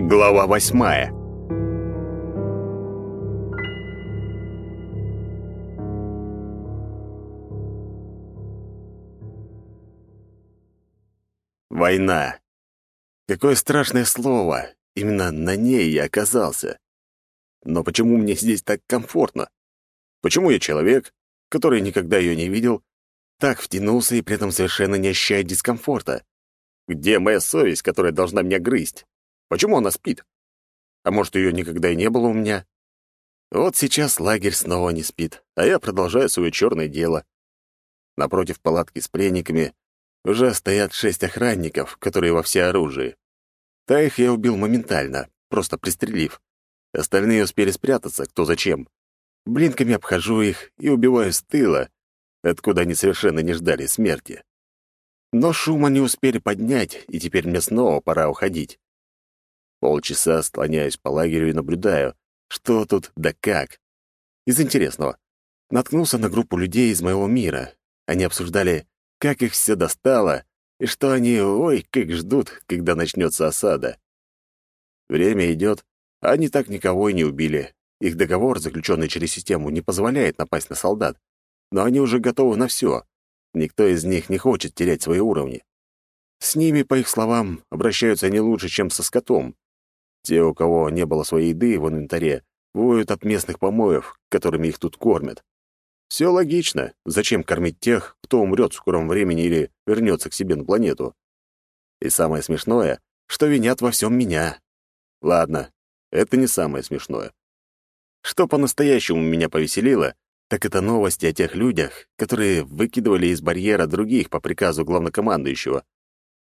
Глава восьмая Война. Какое страшное слово. Именно на ней я оказался. Но почему мне здесь так комфортно? Почему я человек, который никогда ее не видел, так втянулся и при этом совершенно не ощущает дискомфорта? Где моя совесть, которая должна меня грызть? Почему она спит? А может, ее никогда и не было у меня? Вот сейчас лагерь снова не спит, а я продолжаю свое черное дело. Напротив палатки с пленниками уже стоят шесть охранников, которые во всеоружии. их я убил моментально, просто пристрелив. Остальные успели спрятаться, кто зачем. Блинками обхожу их и убиваю с тыла, откуда они совершенно не ждали смерти. Но шума не успели поднять, и теперь мне снова пора уходить. Полчаса склоняюсь по лагерю и наблюдаю, что тут да как. Из интересного. Наткнулся на группу людей из моего мира. Они обсуждали, как их все достало, и что они, ой, как ждут, когда начнется осада. Время идет, а они так никого и не убили. Их договор, заключенный через систему, не позволяет напасть на солдат. Но они уже готовы на все. Никто из них не хочет терять свои уровни. С ними, по их словам, обращаются не лучше, чем со скотом. Те, у кого не было своей еды в инвентаре, воют от местных помоев, которыми их тут кормят. Все логично. Зачем кормить тех, кто умрет в скором времени или вернется к себе на планету? И самое смешное, что винят во всем меня. Ладно, это не самое смешное. Что по-настоящему меня повеселило, так это новости о тех людях, которые выкидывали из барьера других по приказу главнокомандующего.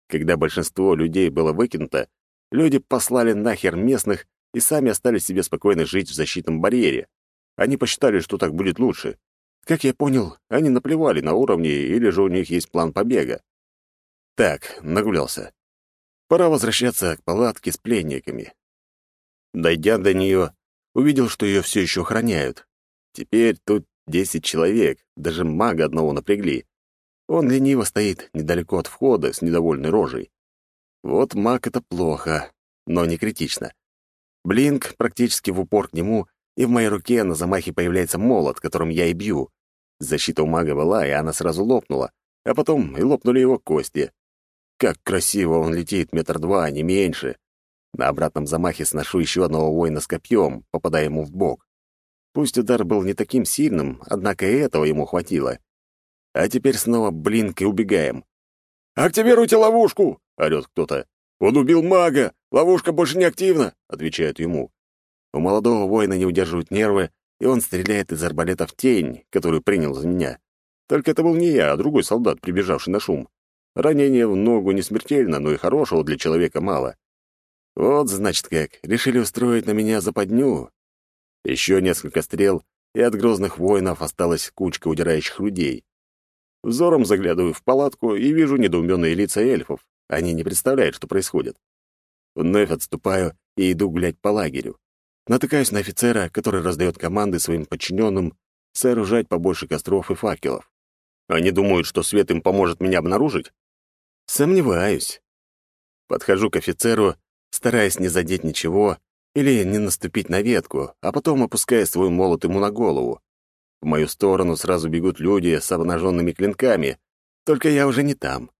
Когда большинство людей было выкинуто, люди послали нахер местных и сами остались себе спокойно жить в защитном барьере. Они посчитали, что так будет лучше. Как я понял, они наплевали на уровни, или же у них есть план побега. Так, нагулялся. Пора возвращаться к палатке с пленниками. Дойдя до нее, увидел, что ее все еще охраняют. Теперь тут десять человек, даже мага одного напрягли. Он лениво стоит недалеко от входа с недовольной рожей. Вот маг — это плохо, но не критично. Блинк практически в упор к нему, и в моей руке на замахе появляется молот, которым я и бью. Защита у мага была, и она сразу лопнула, а потом и лопнули его кости. Как красиво он летит метр два, не меньше. На обратном замахе сношу еще одного воина с копьем, попадая ему в бок. Пусть удар был не таким сильным, однако и этого ему хватило. А теперь снова блинк и убегаем. «Активируйте ловушку!» — орёт кто-то. «Он убил мага! Ловушка больше не активна!» — отвечают ему. У молодого воина не удерживают нервы, и он стреляет из арбалета в тень, которую принял за меня. Только это был не я, а другой солдат, прибежавший на шум. Ранение в ногу не смертельно, но и хорошего для человека мало. Вот, значит, как. Решили устроить на меня западню. Еще несколько стрел, и от грозных воинов осталась кучка удирающих людей. Взором заглядываю в палатку и вижу недоуменные лица эльфов. Они не представляют, что происходит. Вновь отступаю и иду гулять по лагерю. Натыкаюсь на офицера, который раздает команды своим подчиненным сооружать побольше костров и факелов. Они думают, что свет им поможет меня обнаружить? Сомневаюсь. Подхожу к офицеру стараясь не задеть ничего или не наступить на ветку, а потом опуская свой молот ему на голову. В мою сторону сразу бегут люди с обнаженными клинками, только я уже не там.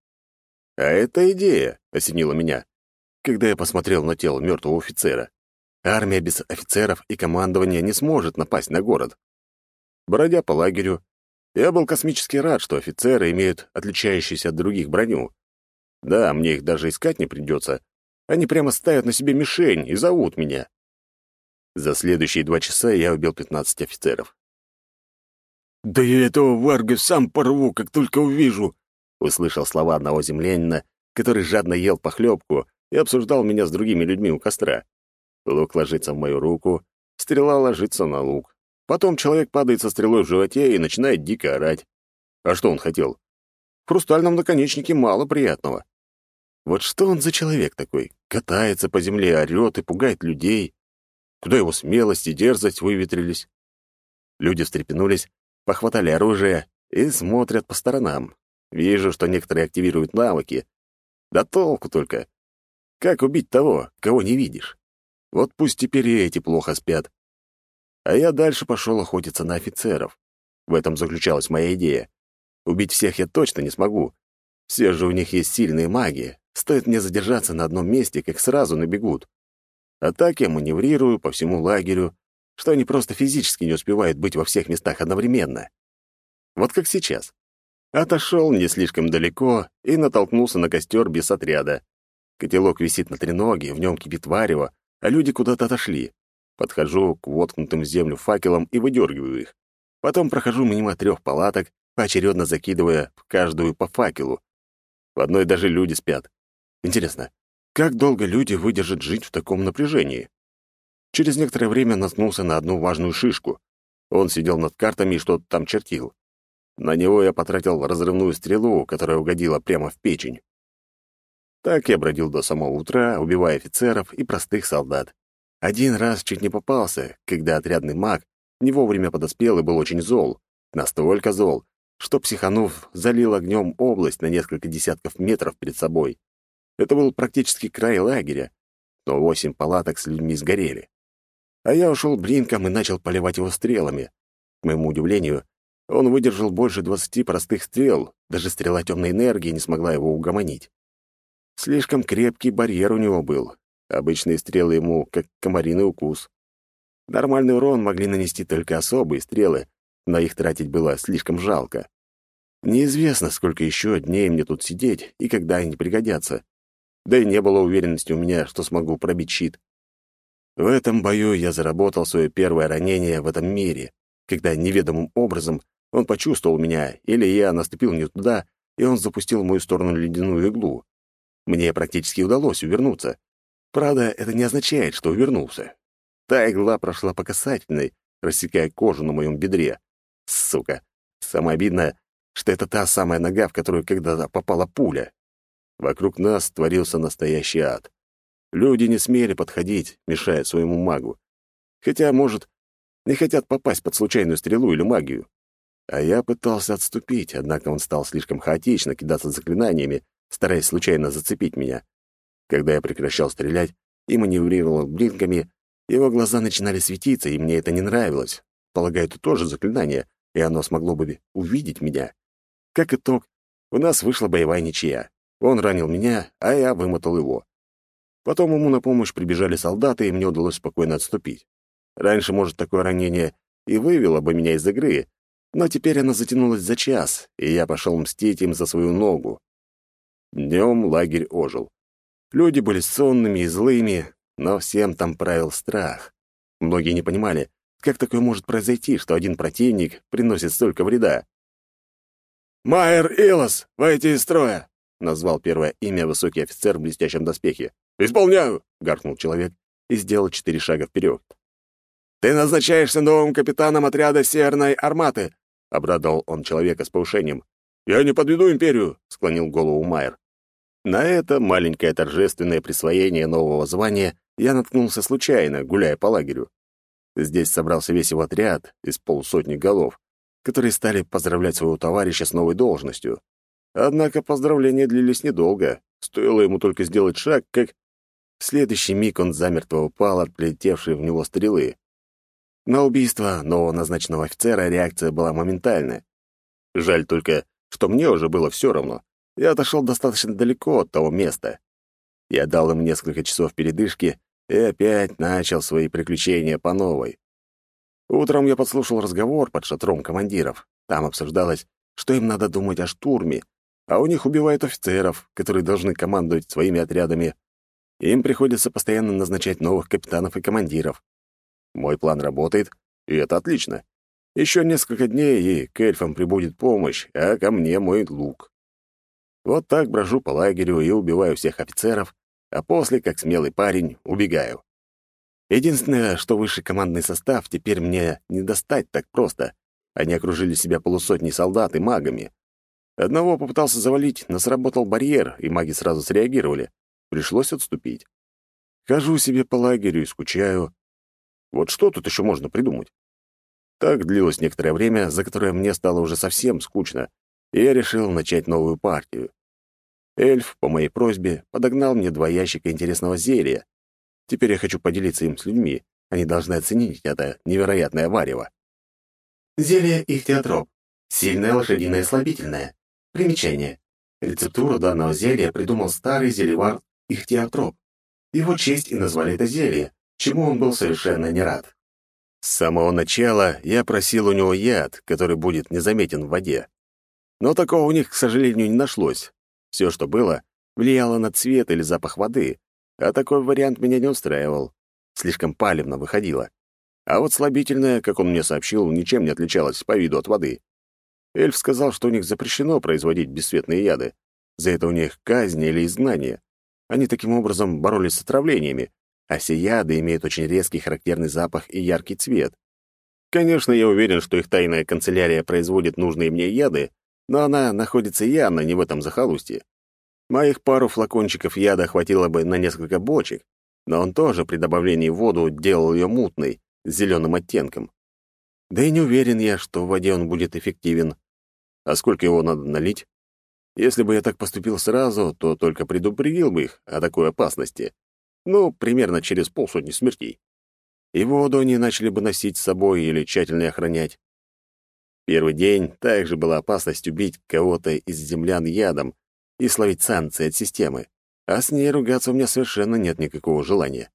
А эта идея осенила меня, когда я посмотрел на тело мертвого офицера. Армия без офицеров и командования не сможет напасть на город. Бродя по лагерю, я был космически рад, что офицеры имеют отличающуюся от других броню. Да, мне их даже искать не придется, они прямо ставят на себе мишень и зовут меня. За следующие два часа я убил 15 офицеров. «Да я этого варга сам порву, как только увижу!» Услышал слова одного землянина, который жадно ел похлебку и обсуждал меня с другими людьми у костра. Лук ложится в мою руку, стрела ложится на лук. Потом человек падает со стрелой в животе и начинает дико орать. А что он хотел? В хрустальном наконечнике мало приятного. Вот что он за человек такой? Катается по земле, орёт и пугает людей. Куда его смелость и дерзость выветрились? Люди встрепенулись, похватали оружие и смотрят по сторонам. Вижу, что некоторые активируют навыки. Да толку только. Как убить того, кого не видишь? Вот пусть теперь и эти плохо спят. А я дальше пошел охотиться на офицеров. В этом заключалась моя идея. Убить всех я точно не смогу. Все же у них есть сильные маги. Стоит мне задержаться на одном месте, как сразу набегут. А так я маневрирую по всему лагерю, что они просто физически не успевают быть во всех местах одновременно. Вот как сейчас. Отошел не слишком далеко и натолкнулся на костер без отряда. Котелок висит на треноге, в нем кипит варево, а люди куда-то отошли. Подхожу к воткнутым в землю факелам и выдергиваю их. Потом прохожу мимо трех палаток, поочередно закидывая в каждую по факелу. В одной даже люди спят. Интересно, как долго люди выдержат жить в таком напряжении? Через некоторое время наткнулся на одну важную шишку. Он сидел над картами и что-то там чертил. На него я потратил разрывную стрелу, которая угодила прямо в печень. Так я бродил до самого утра, убивая офицеров и простых солдат. Один раз чуть не попался, когда отрядный маг не вовремя подоспел и был очень зол. Настолько зол, что, психанув, залил огнем область на несколько десятков метров перед собой. Это был практически край лагеря, но восемь палаток с людьми сгорели. А я ушел блинком и начал поливать его стрелами. К моему удивлению, он выдержал больше двадцати простых стрел, даже стрела темной энергии не смогла его угомонить. Слишком крепкий барьер у него был. Обычные стрелы ему, как комариный укус. Нормальный урон могли нанести только особые стрелы, но их тратить было слишком жалко. Неизвестно, сколько еще дней мне тут сидеть и когда они пригодятся. Да и не было уверенности у меня, что смогу пробить щит. В этом бою я заработал свое первое ранение в этом мире, когда неведомым образом он почувствовал меня, или я наступил не туда, и он запустил в мою сторону ледяную иглу. Мне практически удалось увернуться. Правда, это не означает, что увернулся. Та игла прошла по касательной, рассекая кожу на моем бедре. Сука. Самое обидное, что это та самая нога, в которую когда-то попала пуля. Вокруг нас творился настоящий ад. Люди не смели подходить, мешая своему магу. Хотя, может, не хотят попасть под случайную стрелу или магию. А я пытался отступить, однако он стал слишком хаотично кидаться заклинаниями, стараясь случайно зацепить меня. Когда я прекращал стрелять и маневрировал блинками, его глаза начинали светиться, и мне это не нравилось. Полагаю, это тоже заклинание, и оно смогло бы увидеть меня. Как итог, у нас вышла боевая ничья. Он ранил меня, а я вымотал его. Потом ему на помощь прибежали солдаты, и мне удалось спокойно отступить. Раньше, может, такое ранение и вывело бы меня из игры, но теперь оно затянулось за час, и я пошел мстить им за свою ногу. Днем лагерь ожил. Люди были сонными и злыми, но всем там правил страх. Многие не понимали, как такое может произойти, что один противник приносит столько вреда. «Майер Илос, выйти из строя!» — назвал первое имя высокий офицер в блестящем доспехе. «Исполняю!» — гаркнул человек и сделал четыре шага вперед. «Ты назначаешься новым капитаном отряда Северной Арматы!» — обрадовал он человека с повышением. «Я не подведу империю!» — склонил голову Майер. На это маленькое торжественное присвоение нового звания я наткнулся случайно, гуляя по лагерю. Здесь собрался весь его отряд из полусотни голов, которые стали поздравлять своего товарища с новой должностью. Однако поздравления длились недолго. Стоило ему только сделать шаг, как... В следующий миг он замертво упал от прилетевшей в него стрелы. На убийство нового назначенного офицера реакция была моментальная. Жаль только, что мне уже было все равно. Я отошел достаточно далеко от того места. Я дал им несколько часов передышки и опять начал свои приключения по новой. Утром я подслушал разговор под шатром командиров. Там обсуждалось, что им надо думать о штурме, а у них убивают офицеров, которые должны командовать своими отрядами. Им приходится постоянно назначать новых капитанов и командиров. Мой план работает, и это отлично. Еще несколько дней, и к эльфам прибудет помощь, а ко мне мой лук. Вот так брожу по лагерю и убиваю всех офицеров, а после, как смелый парень, убегаю. Единственное, что высший командный состав теперь мне не достать так просто. Они окружили себя полусотней солдат и магами. Одного попытался завалить, но сработал барьер, и маги сразу среагировали. Пришлось отступить. Хожу себе по лагерю и скучаю, вот что тут еще можно придумать? Так длилось некоторое время, за которое мне стало уже совсем скучно, и я решил начать новую партию. Эльф, по моей просьбе, подогнал мне два ящика интересного зелья. Теперь я хочу поделиться им с людьми. Они должны оценить это невероятное варево. Зелье ихтиотроп. Сильное лошадиное слабительное. Примечание. Рецептуру данного зелья придумал старый зельевар ихтиотроп. Его честь и назвали это зелье, чему он был совершенно не рад. С самого начала я просил у него яд, который будет незаметен в воде. Но такого у них, к сожалению, не нашлось. Все, что было, влияло на цвет или запах воды, а такой вариант меня не устраивал. Слишком палевно выходило. А вот слабительное, как он мне сообщил, ничем не отличалось по виду от воды. Эльф сказал, что у них запрещено производить бесцветные яды. За это у них казнь или изгнание. Они таким образом боролись с отравлениями, а все яды имеют очень резкий характерный запах и яркий цвет. Конечно, я уверен, что их тайная канцелярия производит нужные мне яды, но она находится явно не в этом захолустье. Моих пару флакончиков яда хватило бы на несколько бочек, но он тоже при добавлении в воду делал ее мутной, с зеленым оттенком. Да и не уверен я, что в воде он будет эффективен. А сколько его надо налить? Если бы я так поступил сразу, то только предупредил бы их о такой опасности. Ну, примерно через полсотни смертей. И воду они начали бы носить с собой или тщательно охранять. Первый день также была опасность убить кого-то из землян ядом и словить санкции от системы, а с ней ругаться у меня совершенно нет никакого желания.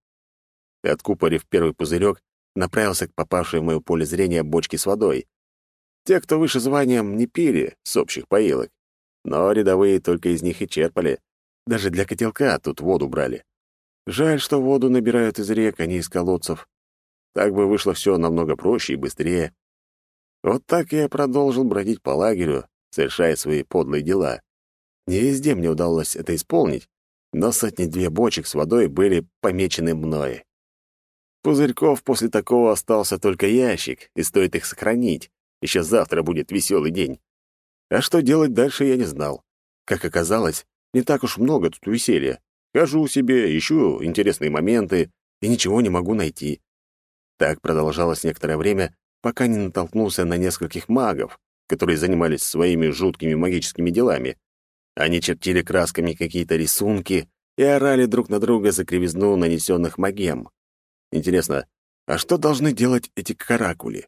Откупорив первый пузырек, направился к попавшей в моё поле зрения бочке с водой. Те, кто выше званием, не пили с общих поилок, но рядовые только из них и черпали. Даже для котелка тут воду брали. Жаль, что воду набирают из рек, а не из колодцев. Так бы вышло все намного проще и быстрее. Вот так я продолжил бродить по лагерю, совершая свои подлые дела. Не везде мне удалось это исполнить, но сотни-две бочек с водой были помечены мной. Пузырьков после такого остался только ящик, и стоит их сохранить. Еще завтра будет веселый день. А что делать дальше, я не знал. Как оказалось, не так уж много тут веселья. Хожу себе, ищу интересные моменты и ничего не могу найти. Так продолжалось некоторое время, пока не натолкнулся на нескольких магов, которые занимались своими жуткими магическими делами. Они чертили красками какие-то рисунки и орали друг на друга за кривизну нанесенных магем. Интересно, а что должны делать эти каракули?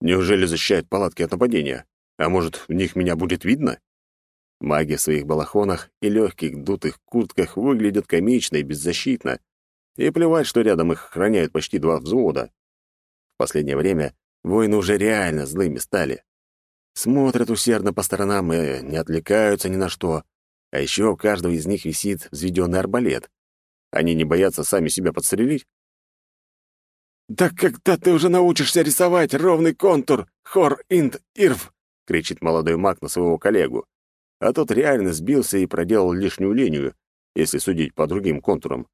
Неужели защищают палатки от нападения? А может, в них меня будет видно? Маги в своих балахонах и легких дутых куртках выглядят комично и беззащитно. И плевать, что рядом их охраняют почти два взвода. В последнее время воины уже реально злыми стали. Смотрят усердно по сторонам и не отвлекаются ни на что. А еще у каждого из них висит взведенный арбалет. Они не боятся сами себя подстрелить? «Да когда ты уже научишься рисовать ровный контур, хор инт ирв?» — кричит молодой маг на своего коллегу. А тот реально сбился и проделал лишнюю линию, если судить по другим контурам.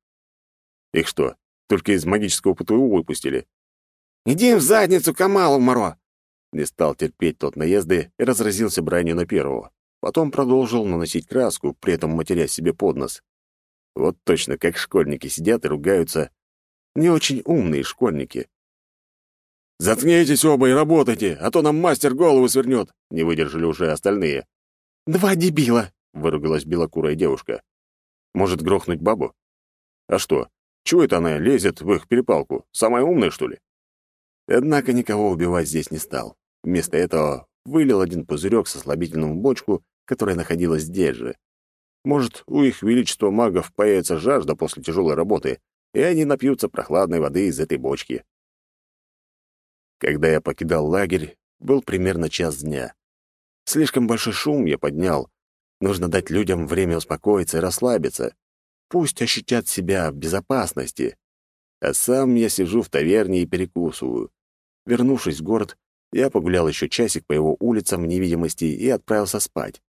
Их что, только из магического ПТУ выпустили? «Иди в задницу, Камалу, Моро!» Не стал терпеть тот наезды и разразился бранью на первого. Потом продолжил наносить краску, при этом матеря себе под нос. Вот точно, как школьники сидят и ругаются. Не очень умные школьники. «Заткнитесь оба и работайте, а то нам мастер голову свернет!» Не выдержали уже остальные. «Два дебила!» — выругалась белокурая девушка. «Может, грохнуть бабу? А что, чего это она лезет в их перепалку? Самая умная, что ли?» Однако никого убивать здесь не стал. Вместо этого вылил один пузырек со слабительным бочку, которая находилась здесь же. Может, у их величества магов появится жажда после тяжелой работы, и они напьются прохладной воды из этой бочки. Когда я покидал лагерь, был примерно час дня. Слишком большой шум я поднял. Нужно дать людям время успокоиться и расслабиться. Пусть ощутят себя в безопасности, а сам я сижу в таверне и перекусываю. Вернувшись в город, я погулял еще часик по его улицам в невидимости и отправился спать.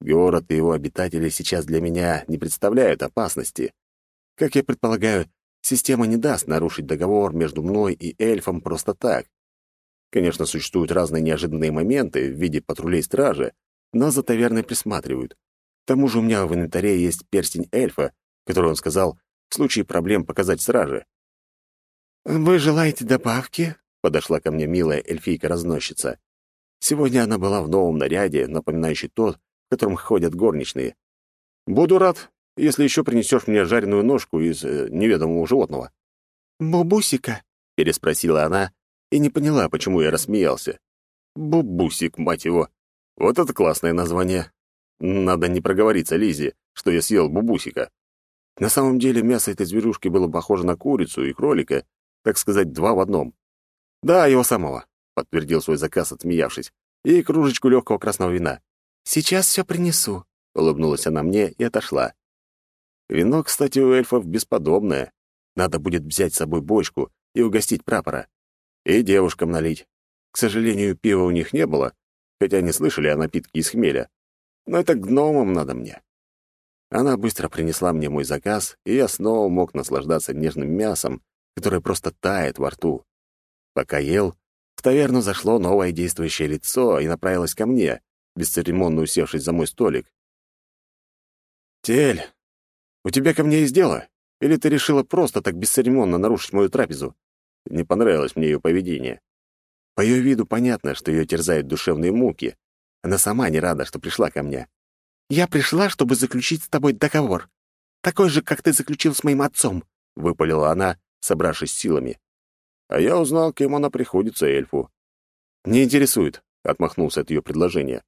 Город и его обитатели сейчас для меня не представляют опасности. Как я предполагаю, система не даст нарушить договор между мной и эльфом просто так. Конечно, существуют разные неожиданные моменты в виде патрулей стражи, но за таверной присматривают. К тому же у меня в инвентаре есть перстень эльфа, который он сказал в случае проблем показать страже. «Вы желаете добавки?» — подошла ко мне милая эльфийка-разносчица. Сегодня она была в новом наряде, напоминающий тот, в котором ходят горничные. «Буду рад. если еще принесешь мне жареную ножку из э, неведомого животного». «Бубусика?» — переспросила она и не поняла, почему я рассмеялся. «Бубусик, мать его! Вот это классное название. Надо не проговориться Лизе, что я съел бубусика. На самом деле мясо этой зверюшки было похоже на курицу и кролика, так сказать, два в одном. «Да, его самого», — подтвердил свой заказ, отсмеявшись, «и кружечку легкого красного вина». «Сейчас все принесу», — улыбнулась она мне и отошла. Вино, кстати, у эльфов бесподобное. Надо будет взять с собой бочку и угостить прапора. И девушкам налить. К сожалению, пива у них не было, хотя они слышали о напитке из хмеля. Но это гномам надо мне. Она быстро принесла мне мой заказ, и я снова мог наслаждаться нежным мясом, которое просто тает во рту. Пока ел, в таверну зашло новое действующее лицо и направилось ко мне, бесцеремонно усевшись за мой столик. «Тель, у тебя ко мне есть дело? Или ты решила просто так бесцеремонно нарушить мою трапезу?» Не понравилось мне ее поведение. По ее виду понятно, что ее терзают душевные муки. Она сама не рада, что пришла ко мне. «Я пришла, чтобы заключить с тобой договор. Такой же, как ты заключил с моим отцом», — выпалила она, собравшись силами. А я узнал, кем она приходится эльфу. «Не интересует», — отмахнулся от ее предложения.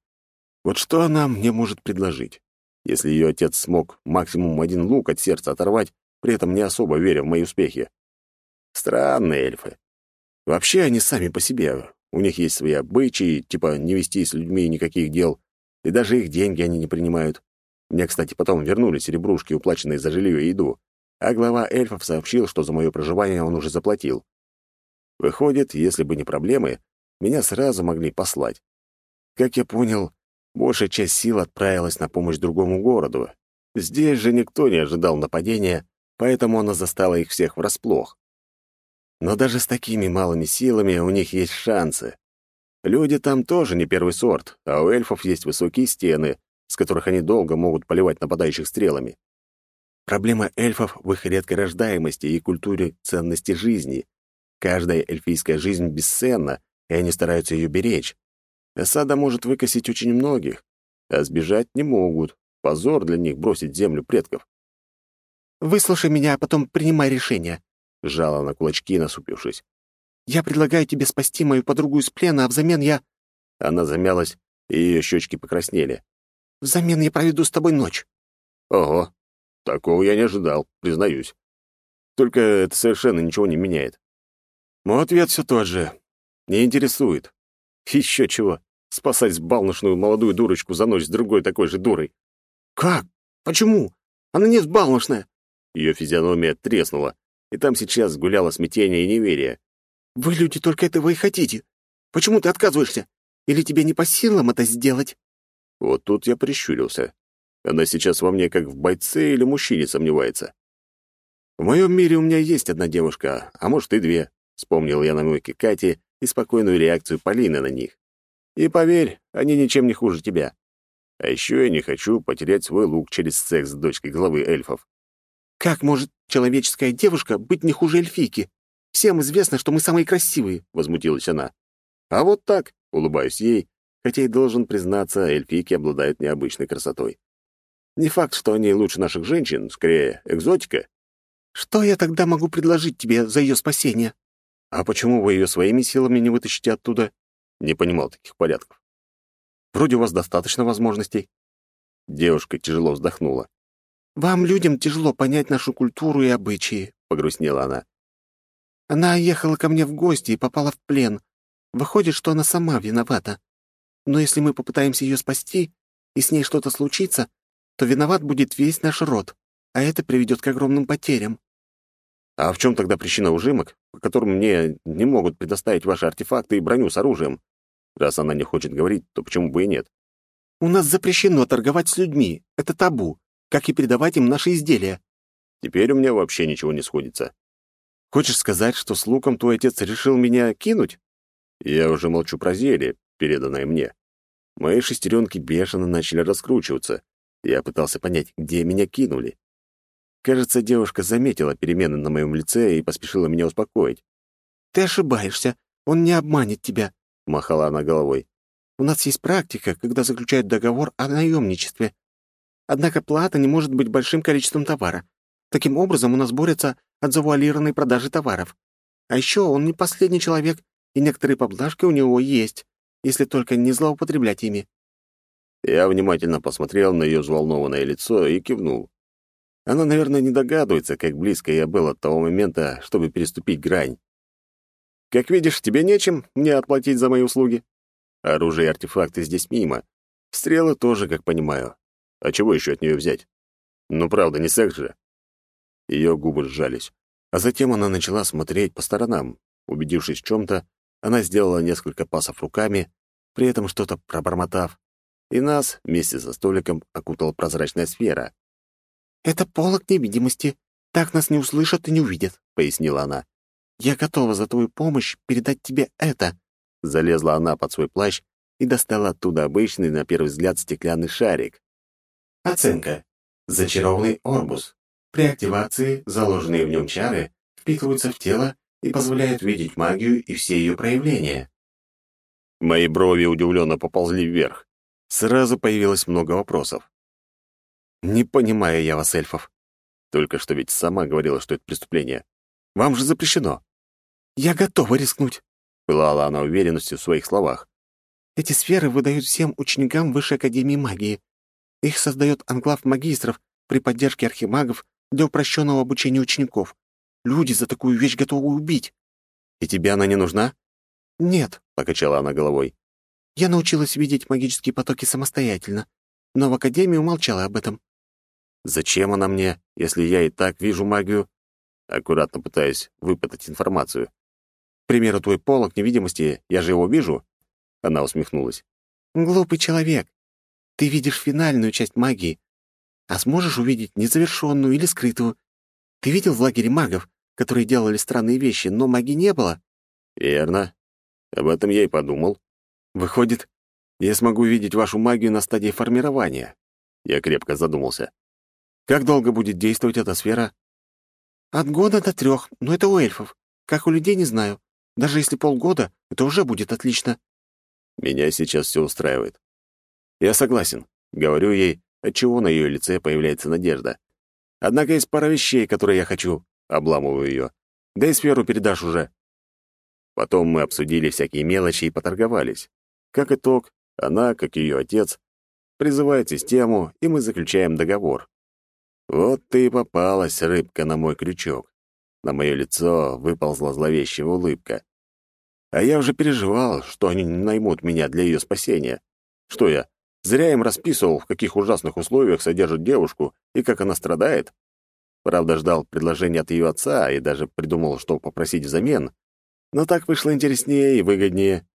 «Вот что она мне может предложить? Если ее отец смог максимум один лук от сердца оторвать, при этом не особо веря в мои успехи. Странные эльфы. Вообще они сами по себе. У них есть свои обычаи, типа не вести с людьми никаких дел, и даже их деньги они не принимают. Мне, кстати, потом вернули серебрушки, уплаченные за жилье и еду, а глава эльфов сообщил, что за мое проживание он уже заплатил. Выходит, если бы не проблемы, меня сразу могли послать. Как я понял, большая часть сил отправилась на помощь другому городу. Здесь же никто не ожидал нападения, поэтому она застала их всех врасплох. Но даже с такими малыми силами у них есть шансы. Люди там тоже не первый сорт, а у эльфов есть высокие стены, с которых они долго могут поливать нападающих стрелами. Проблема эльфов в их редкой рождаемости и культуре ценности жизни. Каждая эльфийская жизнь бесценна, и они стараются ее беречь. Осада может выкосить очень многих, а сбежать не могут. Позор для них бросить землю предков. «Выслушай меня, а потом принимай решение», — сжала на кулачки, насупившись. «Я предлагаю тебе спасти мою подругу из плена, а взамен я...» Она замялась, и ее щечки покраснели. «Взамен я проведу с тобой ночь». «Ого, такого я не ожидал, признаюсь. Только это совершенно ничего не меняет. Мой ответ все тот же. Не интересует. Еще чего, спасать балношную молодую дурочку за ночь с другой такой же дурой. «Как? Почему? Она не взбалмошная». Ее физиономия треснула, и там сейчас гуляло смятение и неверие. «Вы, люди, только этого и хотите. Почему ты отказываешься? Или тебе не по силам это сделать?» Вот тут я прищурился. Она сейчас во мне как в бойце или мужчине сомневается. В моем мире у меня есть одна девушка, а может и две. Вспомнил я намеки Кати и спокойную реакцию Полины на них. И поверь, они ничем не хуже тебя. А еще я не хочу потерять свой лук через секс с дочкой главы эльфов. Как может человеческая девушка быть не хуже эльфийки? Всем известно, что мы самые красивые, — возмутилась она. А вот так, — улыбаюсь ей, хотя и должен признаться, эльфийки обладают необычной красотой. Не факт, что они лучше наших женщин, скорее, экзотика. Что я тогда могу предложить тебе за ее спасение? А почему вы ее своими силами не вытащите оттуда? Не понимал таких порядков. Вроде у вас достаточно возможностей. Девушка тяжело вздохнула. «Вам, людям, тяжело понять нашу культуру и обычаи», — погрустнела она. «Она ехала ко мне в гости и попала в плен. Выходит, что она сама виновата. Но если мы попытаемся ее спасти, и с ней что-то случится, то виноват будет весь наш род, а это приведет к огромным потерям». «А в чем тогда причина ужимок, по которым мне не могут предоставить ваши артефакты и броню с оружием? Раз она не хочет говорить, то почему бы и нет?» «У нас запрещено торговать с людьми. Это табу как и передавать им наши изделия. Теперь у меня вообще ничего не сходится. Хочешь сказать, что с луком твой отец решил меня кинуть? Я уже молчу про зелье, переданное мне. Мои шестеренки бешено начали раскручиваться. Я пытался понять, где меня кинули. Кажется, девушка заметила перемены на моем лице и поспешила меня успокоить. «Ты ошибаешься. Он не обманет тебя», — махала она головой. «У нас есть практика, когда заключают договор о наемничестве. Однако плата не может быть большим количеством товара. Таким образом, у нас борются от завуалированной продажи товаров. А еще он не последний человек, и некоторые поблажки у него есть, если только не злоупотреблять ими». Я внимательно посмотрел на ее взволнованное лицо и кивнул. Она, наверное, не догадывается, как близко я был от того момента, чтобы переступить грань. «Как видишь, тебе нечем мне отплатить за мои услуги. Оружие и артефакты здесь мимо. Стрелы тоже, как понимаю. А чего еще от нее взять? Ну, правда, не секс же». Ее губы сжались. А затем она начала смотреть по сторонам. Убедившись в чем-то, она сделала несколько пасов руками, при этом что-то пробормотав, и нас вместе со столиком окутала прозрачная сфера. «Это полок невидимости. Так нас не услышат и не увидят», — пояснила она. «Я готова за твою помощь передать тебе это». Залезла она под свой плащ и достала оттуда обычный, на первый взгляд, стеклянный шарик. Оценка. Зачарованный орбус. При активации заложенные в нем чары впитываются в тело и позволяют видеть магию и все ее проявления. Мои брови удивленно поползли вверх. Сразу появилось много вопросов. Не понимаю я вас, эльфов. Только что ведь сама говорила, что это преступление. Вам же запрещено. Я готова рискнуть. Пылала она уверенностью в своих словах. Эти сферы выдают всем ученикам Высшей Академии Магии. Их создает анклав магистров при поддержке архимагов для упрощенного обучения учеников. Люди за такую вещь готовы убить. И тебе она не нужна? Нет, — покачала она головой. Я научилась видеть магические потоки самостоятельно, но в Академии умолчала об этом. Зачем она мне, если я и так вижу магию? Аккуратно пытаюсь выпытать информацию. К примеру, твой полок невидимости, я же его вижу. Она усмехнулась. Глупый человек. Ты видишь финальную часть магии, а сможешь увидеть незавершенную или скрытую. Ты видел в лагере магов, которые делали странные вещи, но магии не было? Верно. Об этом я и подумал. Выходит, я смогу видеть вашу магию на стадии формирования. Я крепко задумался. Как долго будет действовать эта сфера? От года до трех, но это у эльфов. Как у людей, не знаю. Даже если полгода, это уже будет отлично. Меня сейчас все устраивает. Я согласен. Говорю ей, отчего на ее лице появляется надежда. Однако есть пара вещей, которые я хочу. Обламываю ее. Да и сферу передашь уже. Потом мы обсудили всякие мелочи и поторговались. Как итог, она, как ее отец, призывает систему, и мы заключаем договор. Вот ты и попалась, рыбка, на мой крючок. На мое лицо выползла зловещая улыбка. А я уже переживал, что они не наймут меня для ее спасения. Что я, зря им расписывал, в каких ужасных условиях содержат девушку и как она страдает? Правда, ждал предложения от ее отца и даже придумал, что попросить взамен. Но так вышло интереснее и выгоднее.